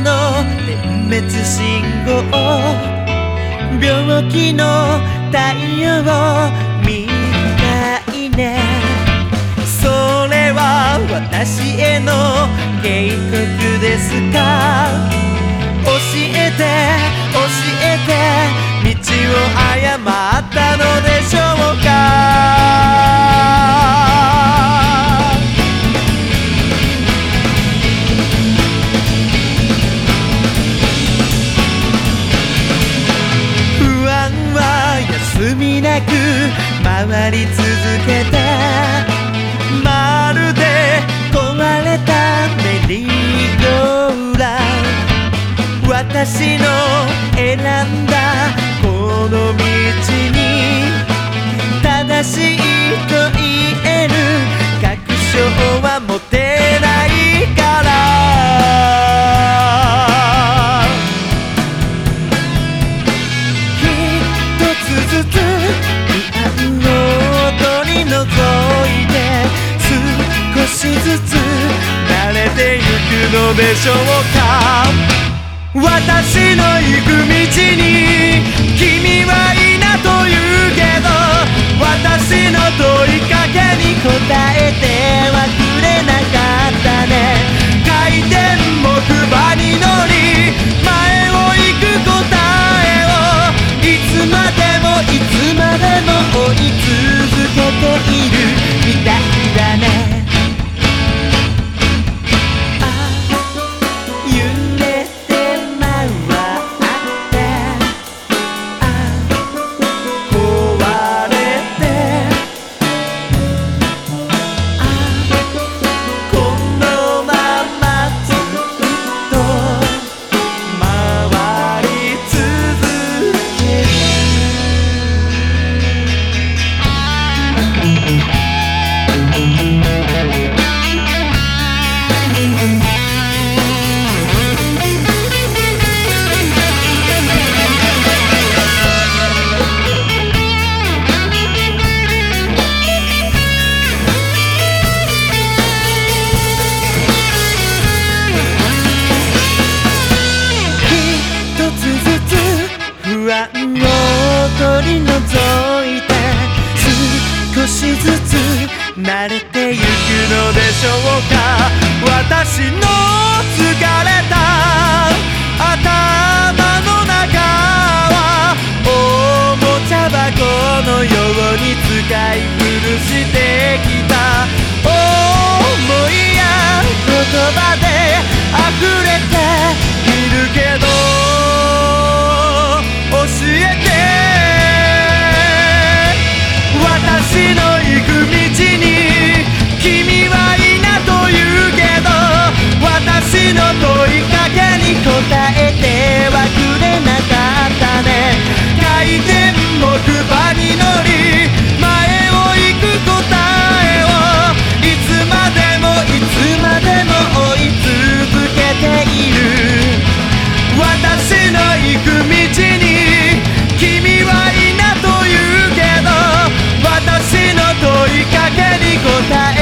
の点滅信号。病気の太陽回り続けてしずつ慣れてゆくのでしょうか私の行く道に君はいなと言うけど私の問いかけに答えてはくれなかったね。回転木馬に乗り前を行く答えを。いつまでもいつまでも追い続けている。みたいしずつ慣れてゆくのでしょうか。私の疲れた。答えてはくれなかったね。回転も不に乗り前を行く答えをいつまでもいつまでも追い続けている。私の行く道に君はいなと言うけど私の問いかけに答え